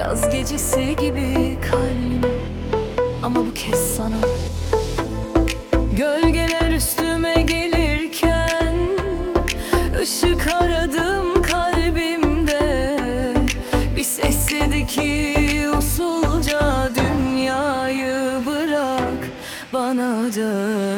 Yaz gecesi gibi kalbim. Ama bu kez sana. Gölgeler üstüme gelirken ışık aradım kalbimde. Bir ses dedi ki usulca Dünyayı bırak bana dön.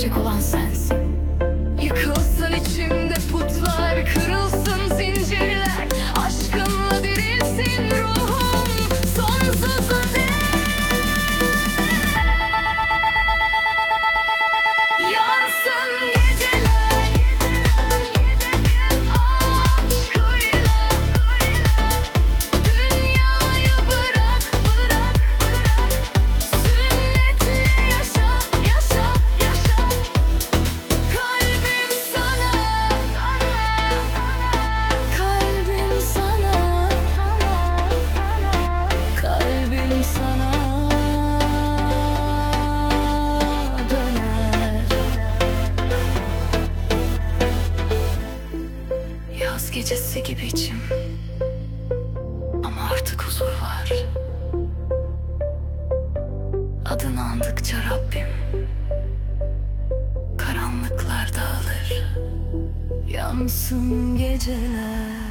去过往三 içim ama artık huzur var. Adını andıkça Rabbim karanlıklar dağılır. Yansın geceler